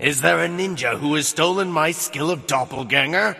Is there a ninja who has stolen my skill of doppelganger?